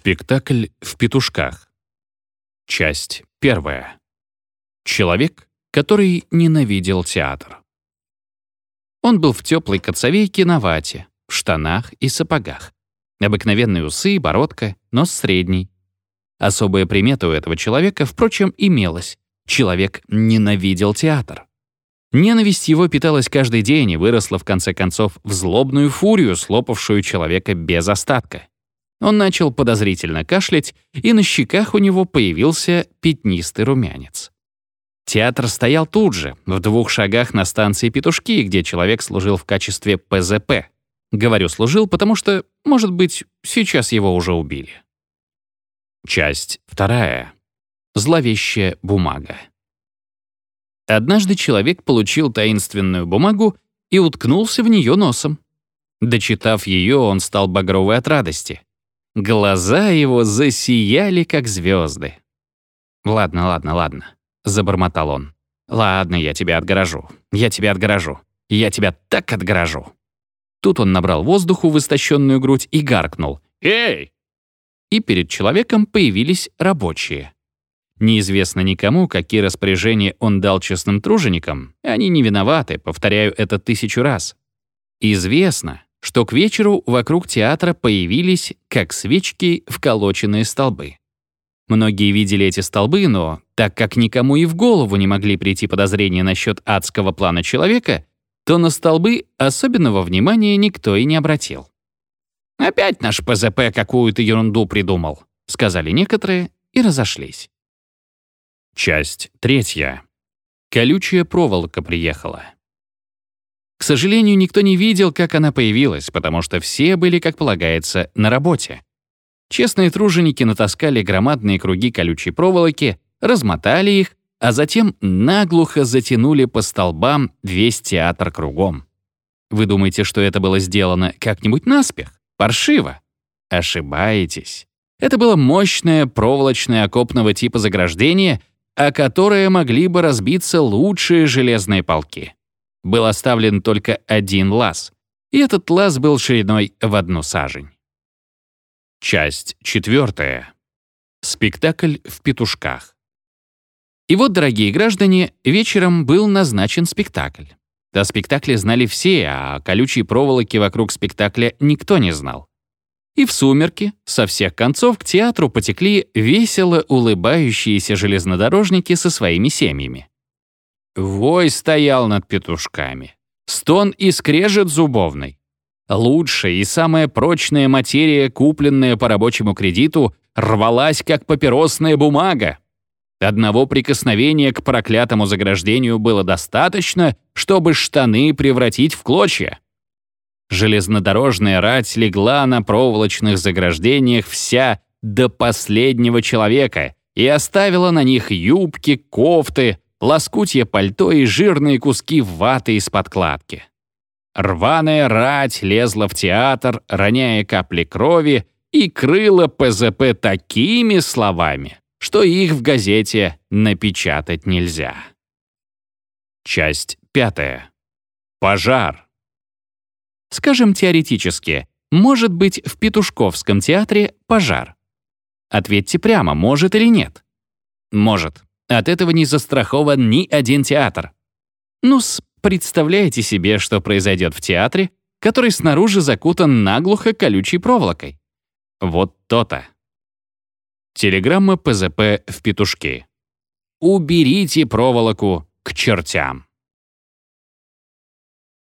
Спектакль в петушках. Часть первая. Человек, который ненавидел театр. Он был в теплой коцовейке на вате, в штанах и сапогах. Обыкновенные усы, бородка, нос средний. Особая примета у этого человека, впрочем, имелась. Человек ненавидел театр. Ненависть его питалась каждый день и выросла, в конце концов, в злобную фурию, слопавшую человека без остатка. Он начал подозрительно кашлять, и на щеках у него появился пятнистый румянец. Театр стоял тут же, в двух шагах на станции Петушки, где человек служил в качестве ПЗП. Говорю «служил», потому что, может быть, сейчас его уже убили. Часть вторая. Зловещая бумага. Однажды человек получил таинственную бумагу и уткнулся в нее носом. Дочитав ее, он стал багровый от радости. Глаза его засияли, как звезды. «Ладно, ладно, ладно», — забормотал он. «Ладно, я тебя отгорожу. Я тебя отгорожу. Я тебя так отгорожу». Тут он набрал воздуху в истощенную грудь и гаркнул. «Эй!» И перед человеком появились рабочие. Неизвестно никому, какие распоряжения он дал честным труженикам. Они не виноваты, повторяю это тысячу раз. Известно, что к вечеру вокруг театра появились, как свечки, вколоченные столбы. Многие видели эти столбы, но так как никому и в голову не могли прийти подозрения насчет адского плана человека, то на столбы особенного внимания никто и не обратил. «Опять наш ПЗП какую-то ерунду придумал», — сказали некоторые и разошлись. Часть третья. Колючая проволока приехала. К сожалению, никто не видел, как она появилась, потому что все были, как полагается, на работе. Честные труженики натаскали громадные круги колючей проволоки, размотали их, а затем наглухо затянули по столбам весь театр кругом. Вы думаете, что это было сделано как-нибудь наспех? Паршиво? Ошибаетесь. Это было мощное проволочное окопного типа заграждение, о которое могли бы разбиться лучшие железные полки был оставлен только один лаз, и этот лаз был шириной в одну сажень. Часть четвертая. Спектакль в петушках. И вот, дорогие граждане, вечером был назначен спектакль. О спектакле знали все, а о колючей проволоке вокруг спектакля никто не знал. И в сумерки со всех концов к театру потекли весело улыбающиеся железнодорожники со своими семьями. Вой стоял над петушками. Стон и скрежет зубовный. Лучшая и самая прочная материя, купленная по рабочему кредиту, рвалась, как папиросная бумага. Одного прикосновения к проклятому заграждению было достаточно, чтобы штаны превратить в клочья. Железнодорожная рать легла на проволочных заграждениях вся до последнего человека и оставила на них юбки, кофты, лоскутье пальто и жирные куски ваты из подкладки. Рваная рать лезла в театр, роняя капли крови, и крыла ПЗП такими словами, что их в газете напечатать нельзя. Часть пятая. Пожар. Скажем теоретически, может быть в Петушковском театре пожар? Ответьте прямо, может или нет. Может. От этого не застрахован ни один театр. ну представляете себе, что произойдет в театре, который снаружи закутан наглухо колючей проволокой. Вот то-то. Телеграмма ПЗП в петушке. Уберите проволоку к чертям.